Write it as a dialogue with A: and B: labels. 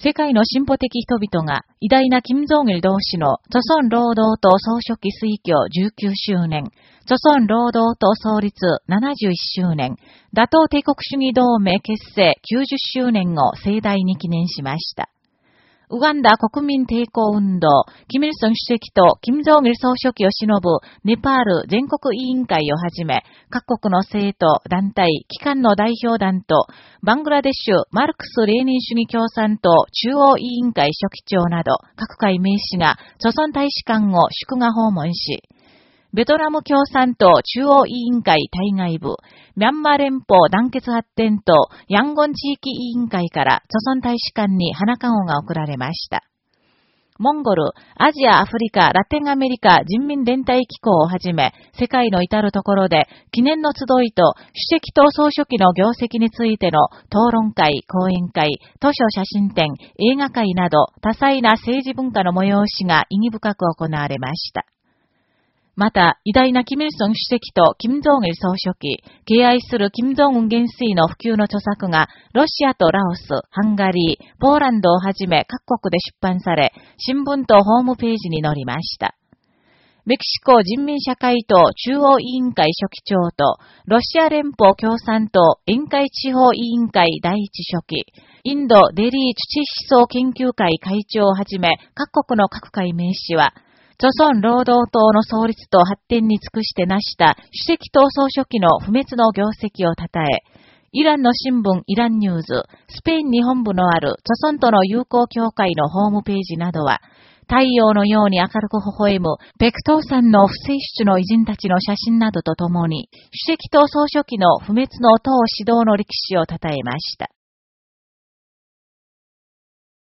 A: 世界の進歩的人々が偉大な金正義同士の著孫労働党総書記推挙19周年、著孫労働党創立71周年、打倒帝国主義同盟結成90周年を盛大に記念しました。ウガンダ国民抵抗運動、キミルソン主席と金正義総書記を忍ぶネパール全国委員会をはじめ、各国の政党、団体、機関の代表団と、バングラデシュマルクス・レーニン主義共産党中央委員会書記長など、各界名士が、著村大使館を祝賀訪問し、ベトナム共産党中央委員会対外部、ミャンマー連邦団結発展党ヤンゴン地域委員会から著村大使館に花籠が送られました。モンゴル、アジア、アフリカ、ラテンアメリカ人民連帯機構をはじめ、世界の至るところで、記念の集いと、主席党総書記の業績についての討論会、講演会、図書写真展、映画会など、多彩な政治文化の催しが意義深く行われました。また、偉大なキム・イルソン主席とキム・ジョンイル総書記、敬愛するキム・ジョンウン元帥の普及の著作が、ロシアとラオス、ハンガリー、ポーランドをはじめ各国で出版され、新聞とホームページに載りました。メキシコ人民社会党中央委員会書記長と、ロシア連邦共産党委員会地方委員会第一書記、インドデリー土思想研究会会長をはじめ各国の各界名士は、朝鮮労働党の創立と発展に尽くして成した主席党総書記の不滅の業績を称え、イランの新聞イランニューズ、スペイン日本部のある朝鮮との友好協会のホームページなどは、太陽のように明るく微笑む、ペクトーさんの不正出の偉人たちの写真などとともに、主席党総書記の不滅の党指導の歴史を称えました。